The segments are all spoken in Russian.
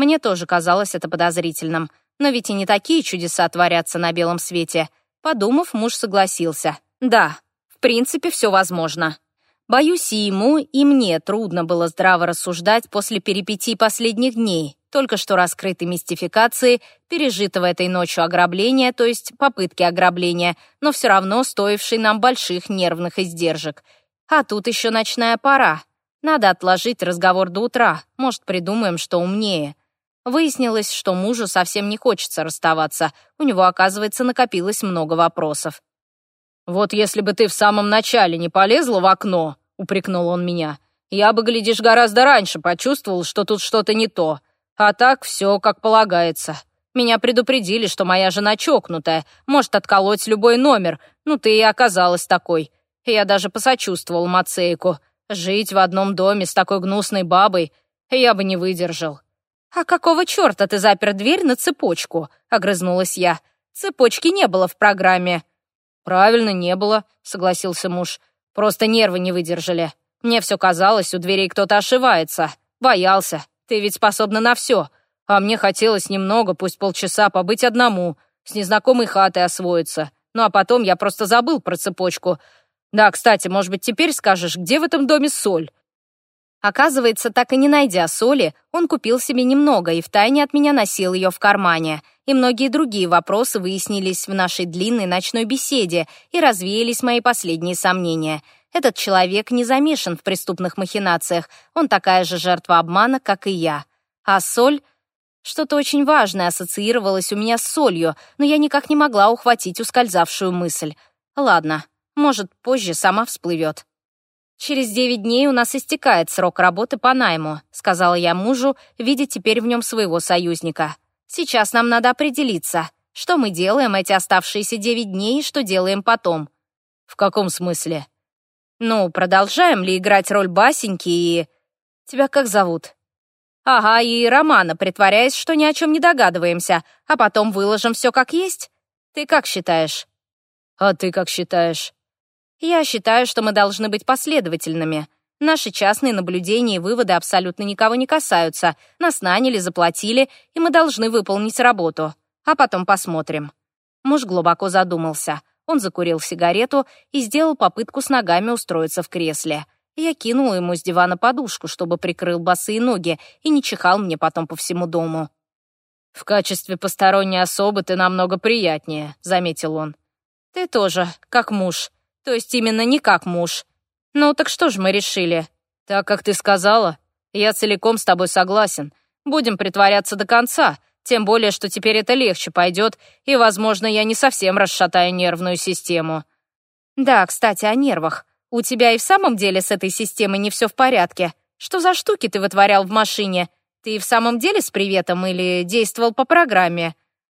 Мне тоже казалось это подозрительным. Но ведь и не такие чудеса творятся на белом свете. Подумав, муж согласился. Да, в принципе, все возможно. Боюсь, и ему, и мне трудно было здраво рассуждать после перипетий последних дней, только что раскрытой мистификации, пережитого этой ночью ограбления, то есть попытки ограбления, но все равно стоившей нам больших нервных издержек. А тут еще ночная пора. Надо отложить разговор до утра, может, придумаем, что умнее. Выяснилось, что мужу совсем не хочется расставаться. У него, оказывается, накопилось много вопросов. «Вот если бы ты в самом начале не полезла в окно», — упрекнул он меня, «я бы, глядишь, гораздо раньше почувствовал, что тут что-то не то. А так все как полагается. Меня предупредили, что моя жена чокнутая, может отколоть любой номер. Ну, ты и оказалась такой. Я даже посочувствовал Мацейку. Жить в одном доме с такой гнусной бабой я бы не выдержал». «А какого черта ты запер дверь на цепочку?» — огрызнулась я. «Цепочки не было в программе». «Правильно, не было», — согласился муж. «Просто нервы не выдержали. Мне все казалось, у дверей кто-то ошивается. Боялся. Ты ведь способна на все. А мне хотелось немного, пусть полчаса, побыть одному, с незнакомой хатой освоиться. Ну а потом я просто забыл про цепочку. Да, кстати, может быть, теперь скажешь, где в этом доме соль?» Оказывается, так и не найдя соли, он купил себе немного и втайне от меня носил ее в кармане. И многие другие вопросы выяснились в нашей длинной ночной беседе и развеялись мои последние сомнения. Этот человек не замешан в преступных махинациях, он такая же жертва обмана, как и я. А соль... Что-то очень важное ассоциировалось у меня с солью, но я никак не могла ухватить ускользавшую мысль. Ладно, может, позже сама всплывет. «Через девять дней у нас истекает срок работы по найму», сказала я мужу, видя теперь в нем своего союзника. «Сейчас нам надо определиться, что мы делаем эти оставшиеся девять дней и что делаем потом». «В каком смысле?» «Ну, продолжаем ли играть роль Басеньки и...» «Тебя как зовут?» «Ага, и Романа, притворяясь, что ни о чем не догадываемся, а потом выложим все как есть. Ты как считаешь?» «А ты как считаешь?» Я считаю, что мы должны быть последовательными. Наши частные наблюдения и выводы абсолютно никого не касаются. Нас наняли, заплатили, и мы должны выполнить работу. А потом посмотрим». Муж глубоко задумался. Он закурил сигарету и сделал попытку с ногами устроиться в кресле. Я кинула ему с дивана подушку, чтобы прикрыл босые ноги и не чихал мне потом по всему дому. «В качестве посторонней особы ты намного приятнее», — заметил он. «Ты тоже, как муж», то есть именно не как муж. Ну так что же мы решили? Так как ты сказала, я целиком с тобой согласен. Будем притворяться до конца, тем более, что теперь это легче пойдет, и, возможно, я не совсем расшатаю нервную систему. Да, кстати, о нервах. У тебя и в самом деле с этой системой не все в порядке. Что за штуки ты вытворял в машине? Ты и в самом деле с приветом или действовал по программе?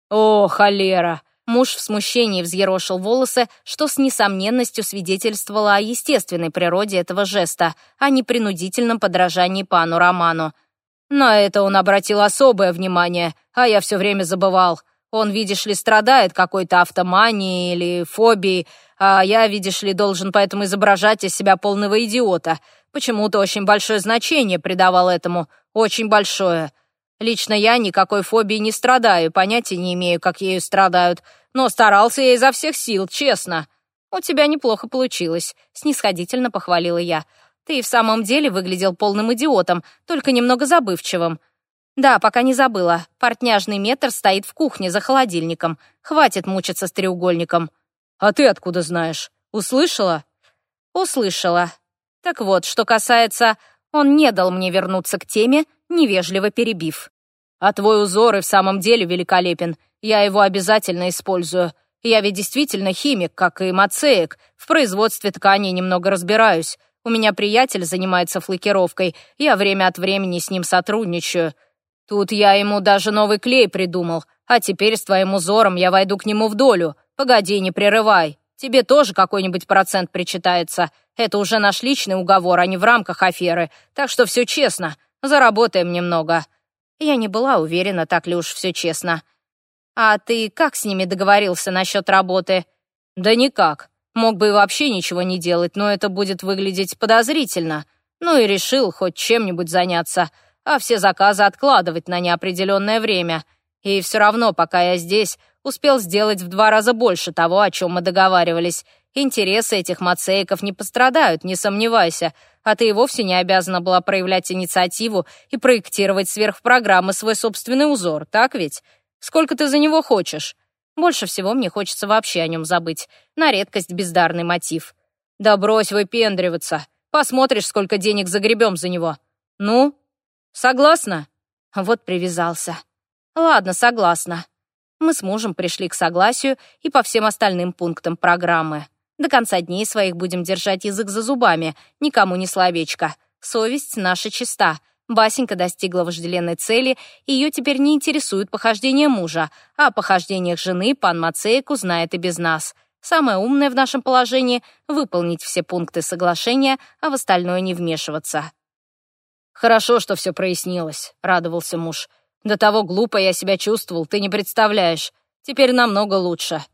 О, холера! Муж в смущении взъерошил волосы, что с несомненностью свидетельствовало о естественной природе этого жеста, а не принудительном подражании пану Роману. На это он обратил особое внимание, а я все время забывал. Он, видишь ли, страдает какой-то автоманией или фобией, а я, видишь ли, должен поэтому изображать из себя полного идиота. Почему-то очень большое значение придавал этому, очень большое. Лично я никакой фобии не страдаю, понятия не имею, как ею страдают, но старался я изо всех сил, честно. У тебя неплохо получилось, снисходительно похвалила я. Ты и в самом деле выглядел полным идиотом, только немного забывчивым. Да, пока не забыла. Портняжный метр стоит в кухне за холодильником. Хватит мучиться с треугольником. А ты откуда знаешь? Услышала? Услышала. Так вот, что касается... Он не дал мне вернуться к теме, невежливо перебив. «А твой узор и в самом деле великолепен. Я его обязательно использую. Я ведь действительно химик, как и мацеек. В производстве тканей немного разбираюсь. У меня приятель занимается флокировкой. Я время от времени с ним сотрудничаю. Тут я ему даже новый клей придумал. А теперь с твоим узором я войду к нему в долю. Погоди, не прерывай. Тебе тоже какой-нибудь процент причитается. Это уже наш личный уговор, а не в рамках аферы. Так что все честно. Заработаем немного». Я не была уверена, так ли уж все честно. «А ты как с ними договорился насчет работы?» «Да никак. Мог бы и вообще ничего не делать, но это будет выглядеть подозрительно. Ну и решил хоть чем-нибудь заняться, а все заказы откладывать на неопределенное время. И все равно, пока я здесь, успел сделать в два раза больше того, о чем мы договаривались. Интересы этих мацеиков не пострадают, не сомневайся а ты и вовсе не обязана была проявлять инициативу и проектировать сверхпрограммы свой собственный узор, так ведь? Сколько ты за него хочешь? Больше всего мне хочется вообще о нем забыть. На редкость бездарный мотив. Да брось выпендриваться. Посмотришь, сколько денег загребем за него. Ну? Согласна? Вот привязался. Ладно, согласна. Мы с мужем пришли к согласию и по всем остальным пунктам программы. До конца дней своих будем держать язык за зубами, никому не словечко. Совесть наша чиста. Басенька достигла вожделенной цели, и ее теперь не интересует похождение мужа, а о похождениях жены пан Мацеек узнает и без нас. Самое умное в нашем положении — выполнить все пункты соглашения, а в остальное не вмешиваться. «Хорошо, что все прояснилось», — радовался муж. «До того глупо я себя чувствовал, ты не представляешь. Теперь намного лучше».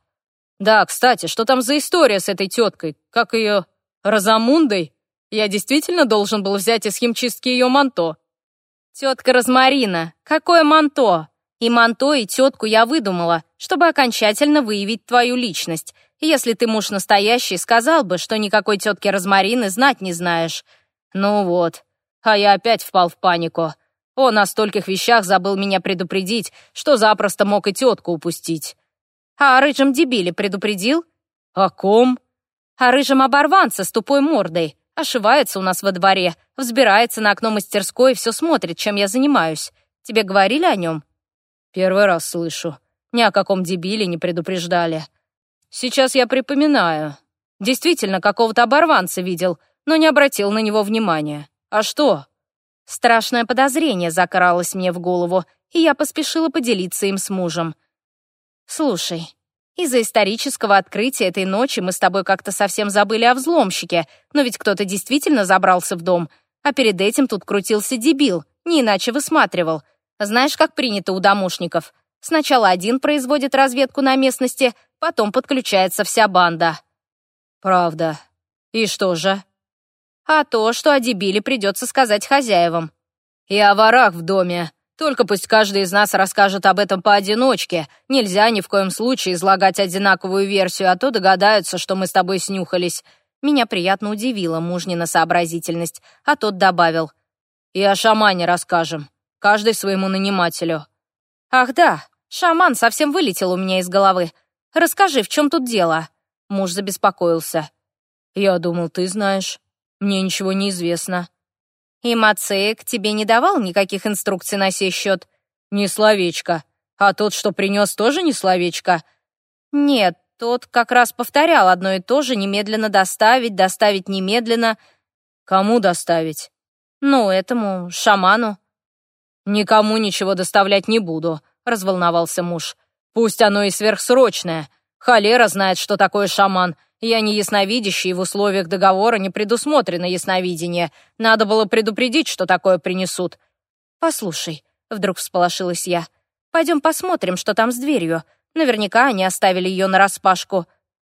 Да, кстати, что там за история с этой теткой? Как ее... Розамундой? Я действительно должен был взять из химчистки ее манто. Тетка Розмарина, какое манто? И манто, и тетку я выдумала, чтобы окончательно выявить твою личность. Если ты муж настоящий, сказал бы, что никакой тетки Розмарины знать не знаешь. Ну вот. А я опять впал в панику. Он о стольких вещах забыл меня предупредить, что запросто мог и тетку упустить о рыжем дебиле предупредил?» «О ком?» «О рыжем оборванце с тупой мордой. Ошивается у нас во дворе, взбирается на окно мастерской и все смотрит, чем я занимаюсь. Тебе говорили о нем?» «Первый раз слышу. Ни о каком дебиле не предупреждали. Сейчас я припоминаю. Действительно, какого-то оборванца видел, но не обратил на него внимания. А что?» Страшное подозрение закралось мне в голову, и я поспешила поделиться им с мужем. «Слушай, из-за исторического открытия этой ночи мы с тобой как-то совсем забыли о взломщике, но ведь кто-то действительно забрался в дом, а перед этим тут крутился дебил, не иначе высматривал. Знаешь, как принято у домушников? Сначала один производит разведку на местности, потом подключается вся банда». «Правда. И что же?» «А то, что о дебиле придется сказать хозяевам». «И о ворах в доме», только пусть каждый из нас расскажет об этом поодиночке. Нельзя ни в коем случае излагать одинаковую версию, а то догадаются, что мы с тобой снюхались». Меня приятно удивила мужнина сообразительность, а тот добавил. «И о шамане расскажем. Каждый своему нанимателю». «Ах да, шаман совсем вылетел у меня из головы. Расскажи, в чем тут дело?» Муж забеспокоился. «Я думал, ты знаешь. Мне ничего не известно». И Мацеек тебе не давал никаких инструкций на сей счет?» «Ни словечко. А тот, что принес, тоже ни словечко?» «Нет, тот как раз повторял одно и то же немедленно доставить, доставить немедленно». «Кому доставить?» «Ну, этому, шаману». «Никому ничего доставлять не буду», — разволновался муж. «Пусть оно и сверхсрочное, Холера знает, что такое шаман. Я не ясновидящий, в условиях договора не предусмотрено ясновидение. Надо было предупредить, что такое принесут». «Послушай», — вдруг всполошилась я, — «пойдем посмотрим, что там с дверью. Наверняка они оставили ее нараспашку».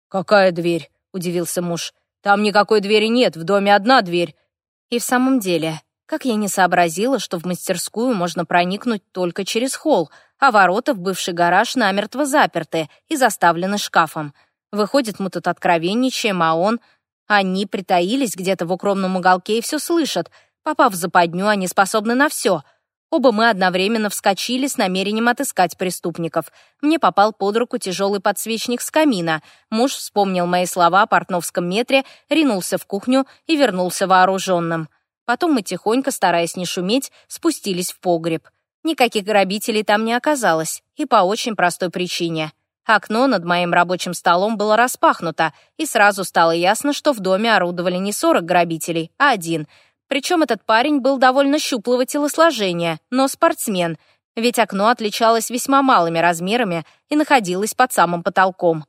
«Какая дверь?» — удивился муж. «Там никакой двери нет, в доме одна дверь». И в самом деле, как я не сообразила, что в мастерскую можно проникнуть только через холл, а ворота в бывший гараж намертво заперты и заставлены шкафом. Выходит, мы тут откровенничаем, а он... Они притаились где-то в укромном уголке и все слышат. Попав в западню, они способны на все. Оба мы одновременно вскочили с намерением отыскать преступников. Мне попал под руку тяжелый подсвечник с камина. Муж вспомнил мои слова о портновском метре, ринулся в кухню и вернулся вооруженным. Потом мы тихонько, стараясь не шуметь, спустились в погреб. Никаких грабителей там не оказалось, и по очень простой причине. Окно над моим рабочим столом было распахнуто, и сразу стало ясно, что в доме орудовали не 40 грабителей, а один. Причем этот парень был довольно щуплого телосложения, но спортсмен, ведь окно отличалось весьма малыми размерами и находилось под самым потолком.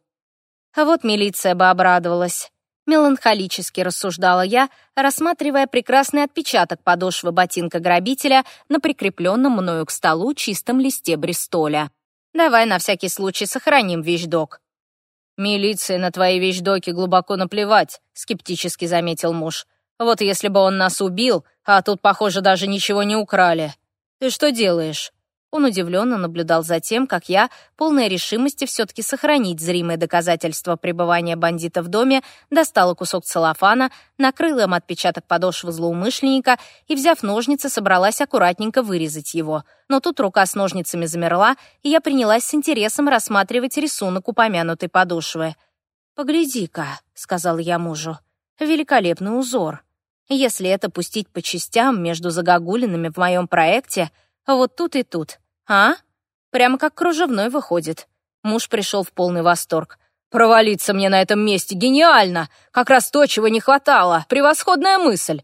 А вот милиция бы обрадовалась. Меланхолически рассуждала я, рассматривая прекрасный отпечаток подошвы ботинка грабителя на прикрепленном мною к столу чистом листе бристоля. «Давай на всякий случай сохраним вещдок». «Милиции на твои вещдоки глубоко наплевать», — скептически заметил муж. «Вот если бы он нас убил, а тут, похоже, даже ничего не украли. Ты что делаешь?» Он удивленно наблюдал за тем, как я, полная решимости все-таки сохранить зримое доказательство пребывания бандита в доме, достала кусок целлофана, накрыла им отпечаток подошвы злоумышленника и, взяв ножницы, собралась аккуратненько вырезать его. Но тут рука с ножницами замерла, и я принялась с интересом рассматривать рисунок упомянутой подошвы. «Погляди-ка», — сказал я мужу, — «великолепный узор». Если это пустить по частям между загогулиными в моем проекте, вот тут и тут, «А? Прямо как кружевной выходит». Муж пришел в полный восторг. «Провалиться мне на этом месте гениально! Как раз то, чего не хватало! Превосходная мысль!»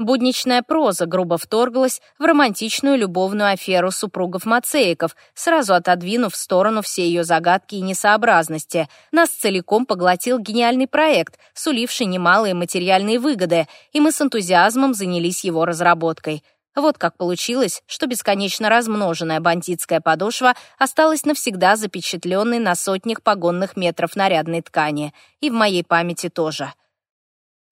Будничная проза грубо вторглась в романтичную любовную аферу супругов Мацеиков, сразу отодвинув в сторону все ее загадки и несообразности. Нас целиком поглотил гениальный проект, суливший немалые материальные выгоды, и мы с энтузиазмом занялись его разработкой. Вот как получилось, что бесконечно размноженная бандитская подошва осталась навсегда запечатленной на сотнях погонных метров нарядной ткани, и в моей памяти тоже.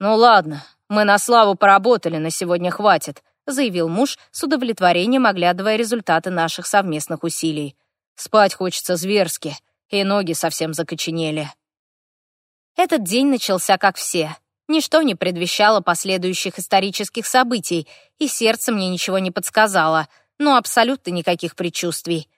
«Ну ладно, мы на славу поработали, на сегодня хватит», заявил муж, с удовлетворением оглядывая результаты наших совместных усилий. «Спать хочется зверски, и ноги совсем закоченели». Этот день начался как все — Ничто не предвещало последующих исторических событий, и сердце мне ничего не подсказало, но абсолютно никаких предчувствий.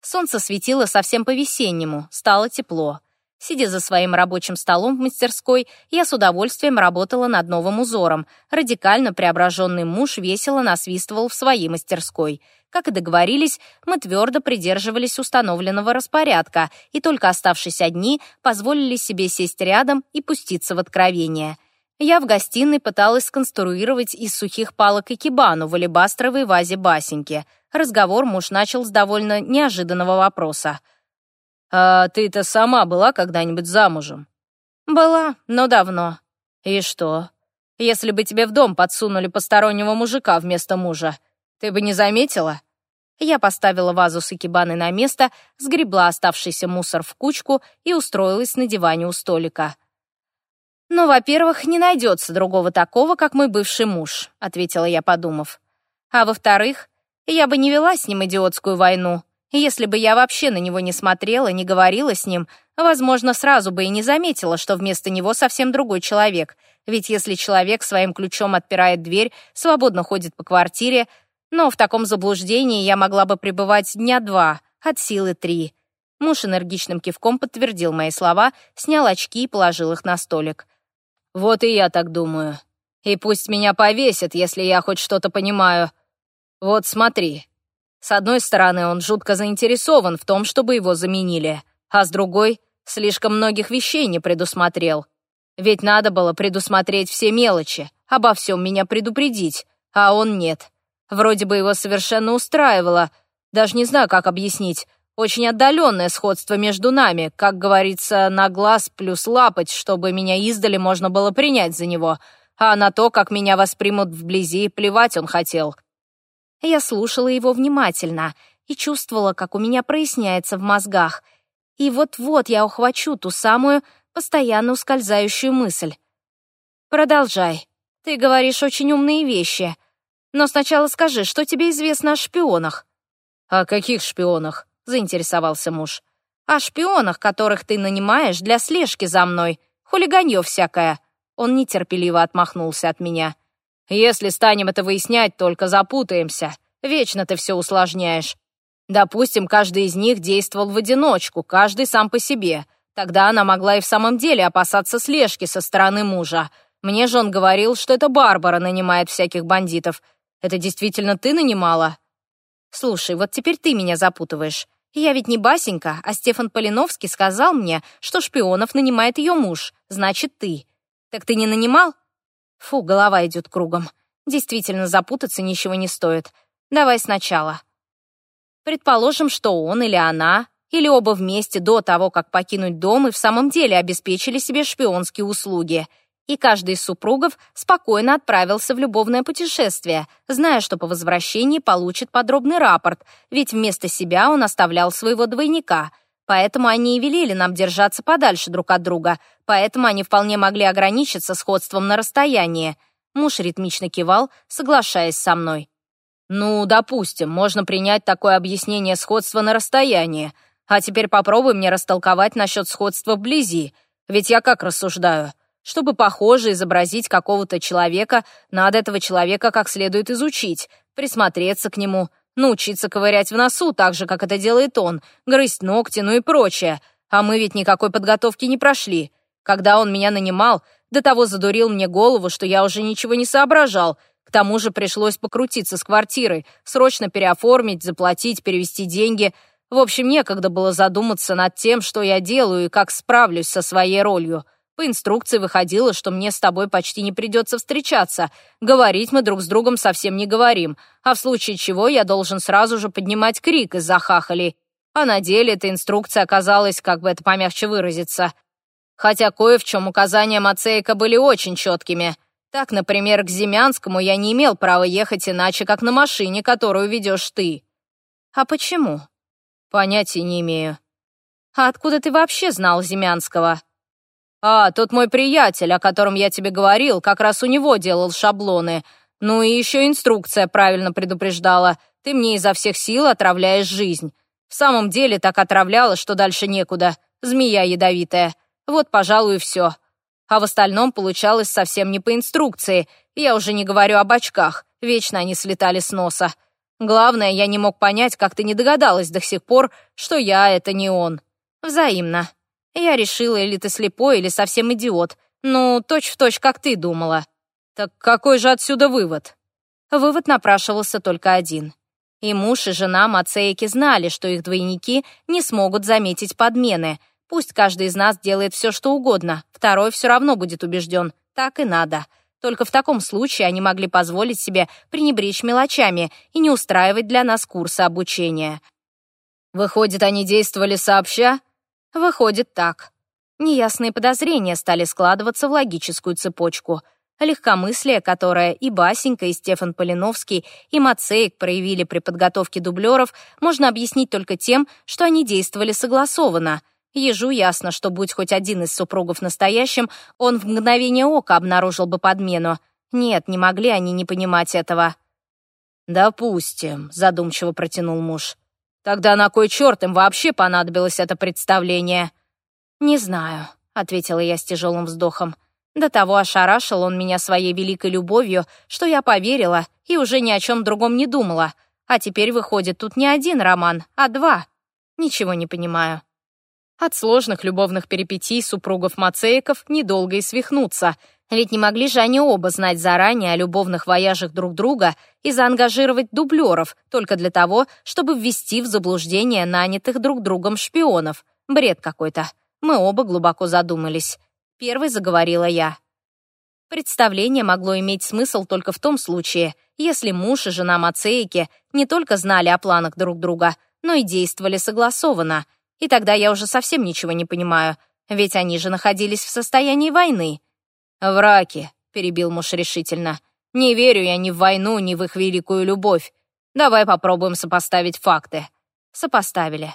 Солнце светило совсем по-весеннему, стало тепло. Сидя за своим рабочим столом в мастерской, я с удовольствием работала над новым узором. Радикально преображенный муж весело насвистывал в своей мастерской. Как и договорились, мы твердо придерживались установленного распорядка и только оставшись одни, позволили себе сесть рядом и пуститься в откровение — я в гостиной пыталась сконструировать из сухих палок экибану в алебастровой вазе басеньки. Разговор муж начал с довольно неожиданного вопроса. «А ты-то сама была когда-нибудь замужем?» «Была, но давно». «И что? Если бы тебе в дом подсунули постороннего мужика вместо мужа, ты бы не заметила?» Я поставила вазу с экибаной на место, сгребла оставшийся мусор в кучку и устроилась на диване у столика. «Ну, во-первых, не найдется другого такого, как мой бывший муж», — ответила я, подумав. «А во-вторых, я бы не вела с ним идиотскую войну. Если бы я вообще на него не смотрела, не говорила с ним, возможно, сразу бы и не заметила, что вместо него совсем другой человек. Ведь если человек своим ключом отпирает дверь, свободно ходит по квартире, но в таком заблуждении я могла бы пребывать дня два, от силы три». Муж энергичным кивком подтвердил мои слова, снял очки и положил их на столик. Вот и я так думаю. И пусть меня повесят, если я хоть что-то понимаю. Вот смотри. С одной стороны, он жутко заинтересован в том, чтобы его заменили, а с другой, слишком многих вещей не предусмотрел. Ведь надо было предусмотреть все мелочи, обо всем меня предупредить, а он нет. Вроде бы его совершенно устраивало. Даже не знаю, как объяснить. Очень отдаленное сходство между нами, как говорится, на глаз плюс лапоть, чтобы меня издали можно было принять за него, а на то, как меня воспримут вблизи, плевать он хотел. Я слушала его внимательно и чувствовала, как у меня проясняется в мозгах. И вот-вот я ухвачу ту самую, постоянно ускользающую мысль. «Продолжай. Ты говоришь очень умные вещи. Но сначала скажи, что тебе известно о шпионах?» «О каких шпионах?» заинтересовался муж. «О шпионах, которых ты нанимаешь для слежки за мной. Хулиганье всякое». Он нетерпеливо отмахнулся от меня. «Если станем это выяснять, только запутаемся. Вечно ты все усложняешь. Допустим, каждый из них действовал в одиночку, каждый сам по себе. Тогда она могла и в самом деле опасаться слежки со стороны мужа. Мне же он говорил, что это Барбара нанимает всяких бандитов. Это действительно ты нанимала?» «Слушай, вот теперь ты меня запутываешь. Я ведь не басенька, а Стефан Полиновский сказал мне, что шпионов нанимает ее муж, значит, ты. Так ты не нанимал? Фу, голова идет кругом. Действительно, запутаться ничего не стоит. Давай сначала. Предположим, что он или она, или оба вместе до того, как покинуть дом, и в самом деле обеспечили себе шпионские услуги — и каждый из супругов спокойно отправился в любовное путешествие, зная, что по возвращении получит подробный рапорт, ведь вместо себя он оставлял своего двойника. Поэтому они и велели нам держаться подальше друг от друга, поэтому они вполне могли ограничиться сходством на расстоянии. Муж ритмично кивал, соглашаясь со мной. «Ну, допустим, можно принять такое объяснение сходства на расстоянии. А теперь попробуй мне растолковать насчет сходства вблизи. Ведь я как рассуждаю? Чтобы, похоже, изобразить какого-то человека, надо этого человека как следует изучить, присмотреться к нему, научиться ковырять в носу, так же, как это делает он, грызть ногти, ну и прочее. А мы ведь никакой подготовки не прошли. Когда он меня нанимал, до того задурил мне голову, что я уже ничего не соображал. К тому же пришлось покрутиться с квартирой, срочно переоформить, заплатить, перевести деньги. В общем, некогда было задуматься над тем, что я делаю и как справлюсь со своей ролью. По инструкции выходило, что мне с тобой почти не придется встречаться. Говорить мы друг с другом совсем не говорим, а в случае чего я должен сразу же поднимать крик из-за хахалей. А на деле эта инструкция оказалась, как бы это помягче выразиться. Хотя кое в чем указания Мацейка были очень четкими. Так, например, к Зимянскому я не имел права ехать иначе, как на машине, которую ведешь ты. А почему? Понятия не имею. А откуда ты вообще знал Зимянского? «А, тот мой приятель, о котором я тебе говорил, как раз у него делал шаблоны. Ну и еще инструкция правильно предупреждала. Ты мне изо всех сил отравляешь жизнь. В самом деле так отравляла, что дальше некуда. Змея ядовитая. Вот, пожалуй, и все. А в остальном получалось совсем не по инструкции. Я уже не говорю об очках. Вечно они слетали с носа. Главное, я не мог понять, как ты не догадалась до сих пор, что я — это не он. Взаимно. Я решила, или ты слепой, или совсем идиот. Ну, точь-в-точь, точь, как ты думала. Так какой же отсюда вывод? Вывод напрашивался только один. И муж, и жена Мацеики знали, что их двойники не смогут заметить подмены. Пусть каждый из нас делает все, что угодно, второй все равно будет убежден. Так и надо. Только в таком случае они могли позволить себе пренебречь мелочами и не устраивать для нас курсы обучения. «Выходит, они действовали сообща?» Выходит так. Неясные подозрения стали складываться в логическую цепочку. Легкомыслие, которое и Басенька, и Стефан Полиновский, и Мацеек проявили при подготовке дублеров, можно объяснить только тем, что они действовали согласованно. Ежу ясно, что будь хоть один из супругов настоящим, он в мгновение ока обнаружил бы подмену. Нет, не могли они не понимать этого. «Допустим», — задумчиво протянул муж. Тогда на кой черт им вообще понадобилось это представление?» «Не знаю», — ответила я с тяжелым вздохом. До того ошарашил он меня своей великой любовью, что я поверила и уже ни о чем другом не думала. А теперь выходит тут не один роман, а два. Ничего не понимаю. От сложных любовных перипетий супругов Мацеиков недолго и свихнуться — ведь не могли же они оба знать заранее о любовных вояжах друг друга и заангажировать дублеров только для того, чтобы ввести в заблуждение нанятых друг другом шпионов. Бред какой-то. Мы оба глубоко задумались. Первой заговорила я. Представление могло иметь смысл только в том случае, если муж и жена Мацеики не только знали о планах друг друга, но и действовали согласованно. И тогда я уже совсем ничего не понимаю, ведь они же находились в состоянии войны. «Враки», — перебил муж решительно, — «не верю я ни в войну, ни в их великую любовь. Давай попробуем сопоставить факты». Сопоставили.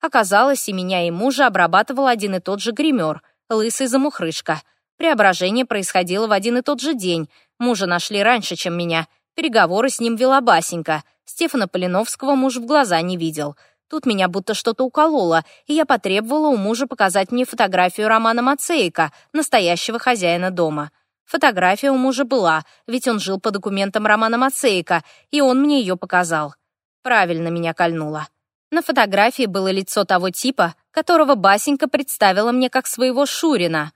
Оказалось, и меня, и мужа обрабатывал один и тот же гример, лысый замухрышка. Преображение происходило в один и тот же день. Мужа нашли раньше, чем меня. Переговоры с ним вела Басенька. Стефана Полиновского муж в глаза не видел — Тут меня будто что-то укололо, и я потребовала у мужа показать мне фотографию Романа Мацеика, настоящего хозяина дома. Фотография у мужа была, ведь он жил по документам Романа Мацеика, и он мне ее показал. Правильно меня кольнуло. На фотографии было лицо того типа, которого Басенька представила мне как своего Шурина.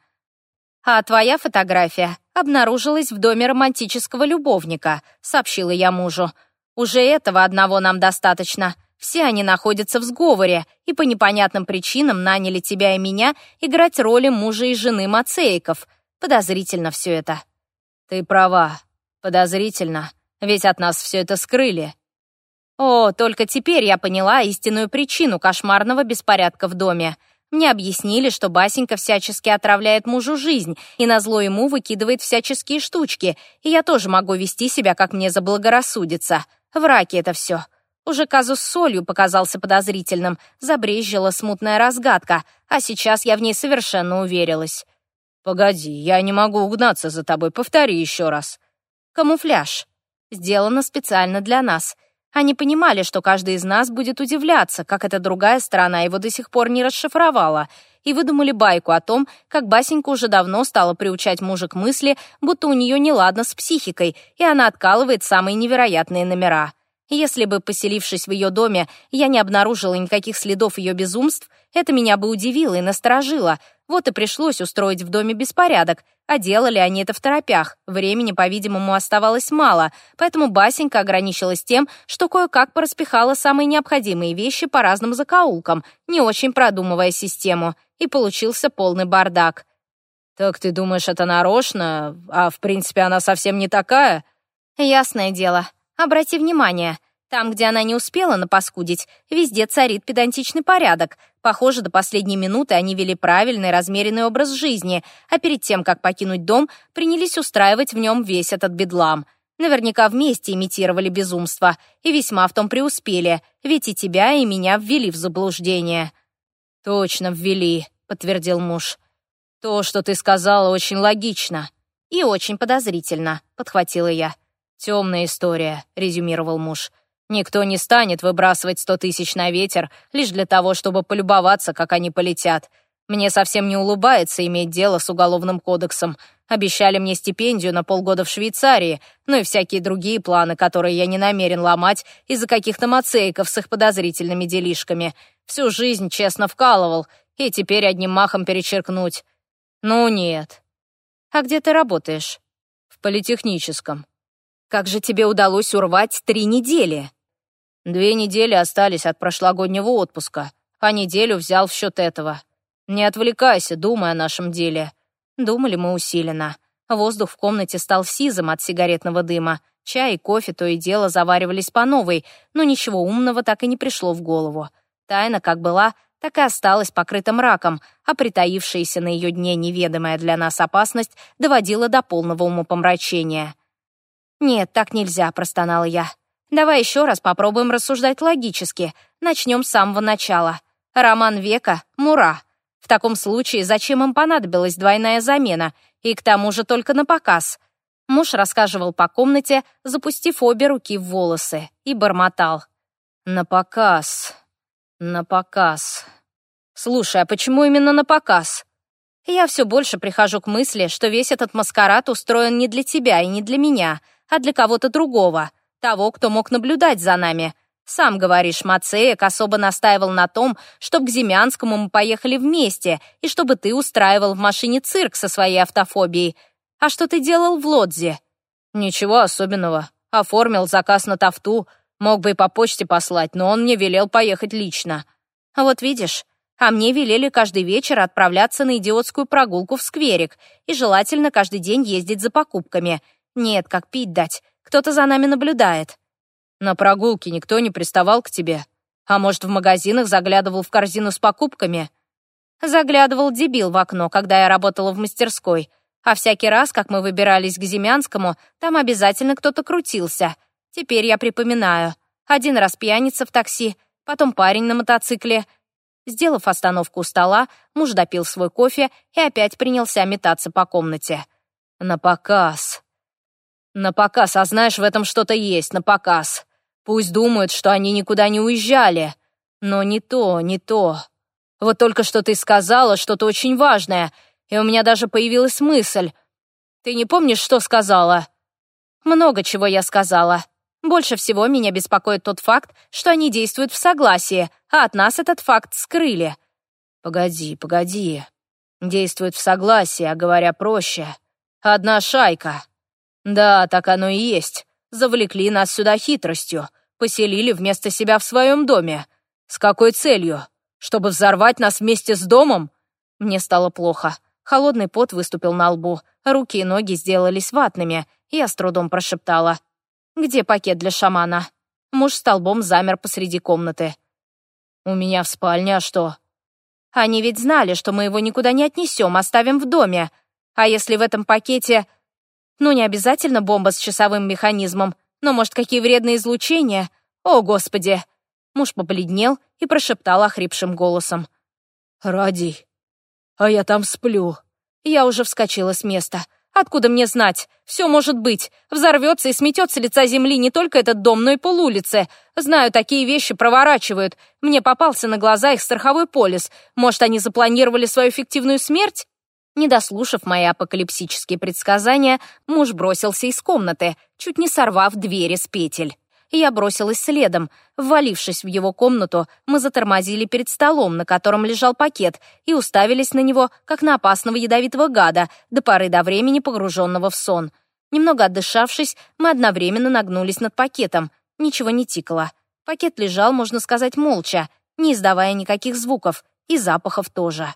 «А твоя фотография обнаружилась в доме романтического любовника», — сообщила я мужу. «Уже этого одного нам достаточно. Все они находятся в сговоре и по непонятным причинам наняли тебя и меня играть роли мужа и жены Мацеиков. Подозрительно все это». «Ты права. Подозрительно. Ведь от нас все это скрыли». «О, только теперь я поняла истинную причину кошмарного беспорядка в доме. Мне объяснили, что Басенька всячески отравляет мужу жизнь и назло ему выкидывает всяческие штучки, и я тоже могу вести себя, как мне заблагорассудится. В раке это все. Уже казус с солью показался подозрительным, забрезжила смутная разгадка, а сейчас я в ней совершенно уверилась. «Погоди, я не могу угнаться за тобой, повтори еще раз». «Камуфляж. Сделано специально для нас. Они понимали, что каждый из нас будет удивляться, как эта другая сторона его до сих пор не расшифровала, и выдумали байку о том, как Басенька уже давно стала приучать мужа к мысли, будто у нее неладно с психикой, и она откалывает самые невероятные номера». Если бы, поселившись в ее доме, я не обнаружила никаких следов ее безумств, это меня бы удивило и насторожило. Вот и пришлось устроить в доме беспорядок. А делали они это в торопях. Времени, по-видимому, оставалось мало, поэтому Басенька ограничилась тем, что кое-как пораспихала самые необходимые вещи по разным закоулкам, не очень продумывая систему. И получился полный бардак. «Так ты думаешь, это нарочно? А в принципе она совсем не такая?» «Ясное дело. Обрати внимание, там, где она не успела напаскудить, везде царит педантичный порядок. Похоже, до последней минуты они вели правильный, размеренный образ жизни, а перед тем, как покинуть дом, принялись устраивать в нем весь этот бедлам. Наверняка вместе имитировали безумство, и весьма в том преуспели, ведь и тебя, и меня ввели в заблуждение». «Точно ввели», — подтвердил муж. «То, что ты сказала, очень логично». «И очень подозрительно», — подхватила я. «Темная история», — резюмировал муж. «Никто не станет выбрасывать сто тысяч на ветер лишь для того, чтобы полюбоваться, как они полетят. Мне совсем не улыбается иметь дело с Уголовным кодексом. Обещали мне стипендию на полгода в Швейцарии, ну и всякие другие планы, которые я не намерен ломать из-за каких-то мацейков с их подозрительными делишками. Всю жизнь честно вкалывал, и теперь одним махом перечеркнуть. Ну нет». «А где ты работаешь?» «В политехническом», как же тебе удалось урвать три недели?» «Две недели остались от прошлогоднего отпуска, а неделю взял в счет этого. Не отвлекайся, думай о нашем деле». Думали мы усиленно. Воздух в комнате стал сизым от сигаретного дыма. Чай и кофе то и дело заваривались по новой, но ничего умного так и не пришло в голову. Тайна как была, так и осталась покрыта мраком, а притаившаяся на ее дне неведомая для нас опасность доводила до полного умопомрачения. «Нет, так нельзя», — простонала я. «Давай еще раз попробуем рассуждать логически. Начнем с самого начала. Роман века — Мура. В таком случае зачем им понадобилась двойная замена? И к тому же только на показ». Муж рассказывал по комнате, запустив обе руки в волосы, и бормотал. «На показ. На показ. Слушай, а почему именно на показ?» «Я все больше прихожу к мысли, что весь этот маскарад устроен не для тебя и не для меня», а для кого-то другого, того, кто мог наблюдать за нами. Сам говоришь, Мацеек особо настаивал на том, чтобы к Зимянскому мы поехали вместе и чтобы ты устраивал в машине цирк со своей автофобией. А что ты делал в Лодзе?» «Ничего особенного. Оформил заказ на тафту. Мог бы и по почте послать, но он мне велел поехать лично». А «Вот видишь, а мне велели каждый вечер отправляться на идиотскую прогулку в скверик и желательно каждый день ездить за покупками. Нет, как пить дать. Кто-то за нами наблюдает. На прогулке никто не приставал к тебе. А может, в магазинах заглядывал в корзину с покупками? Заглядывал дебил в окно, когда я работала в мастерской. А всякий раз, как мы выбирались к Зимянскому, там обязательно кто-то крутился. Теперь я припоминаю. Один раз пьяница в такси, потом парень на мотоцикле. Сделав остановку у стола, муж допил свой кофе и опять принялся метаться по комнате. «На показ», на показ, а знаешь, в этом что-то есть, на показ. Пусть думают, что они никуда не уезжали. Но не то, не то. Вот только что ты сказала что-то очень важное, и у меня даже появилась мысль. Ты не помнишь, что сказала? Много чего я сказала. Больше всего меня беспокоит тот факт, что они действуют в согласии, а от нас этот факт скрыли. Погоди, погоди. Действуют в согласии, а говоря проще. Одна шайка. Да, так оно и есть. Завлекли нас сюда хитростью. Поселили вместо себя в своем доме. С какой целью? Чтобы взорвать нас вместе с домом? Мне стало плохо. Холодный пот выступил на лбу. Руки и ноги сделались ватными. Я с трудом прошептала. «Где пакет для шамана?» Муж столбом замер посреди комнаты. «У меня в спальне, а что?» «Они ведь знали, что мы его никуда не отнесем, оставим в доме. А если в этом пакете ну, не обязательно бомба с часовым механизмом, но, может, какие вредные излучения? О, Господи!» Муж побледнел и прошептал охрипшим голосом. «Ради, а я там сплю». Я уже вскочила с места. Откуда мне знать? Все может быть. Взорвется и сметется лица земли не только этот дом, но и полулицы. Знаю, такие вещи проворачивают. Мне попался на глаза их страховой полис. Может, они запланировали свою фиктивную смерть? Не дослушав мои апокалипсические предсказания, муж бросился из комнаты, чуть не сорвав двери с петель. Я бросилась следом. Ввалившись в его комнату, мы затормозили перед столом, на котором лежал пакет, и уставились на него, как на опасного ядовитого гада, до поры до времени погруженного в сон. Немного отдышавшись, мы одновременно нагнулись над пакетом. Ничего не тикало. Пакет лежал, можно сказать, молча, не издавая никаких звуков, и запахов тоже.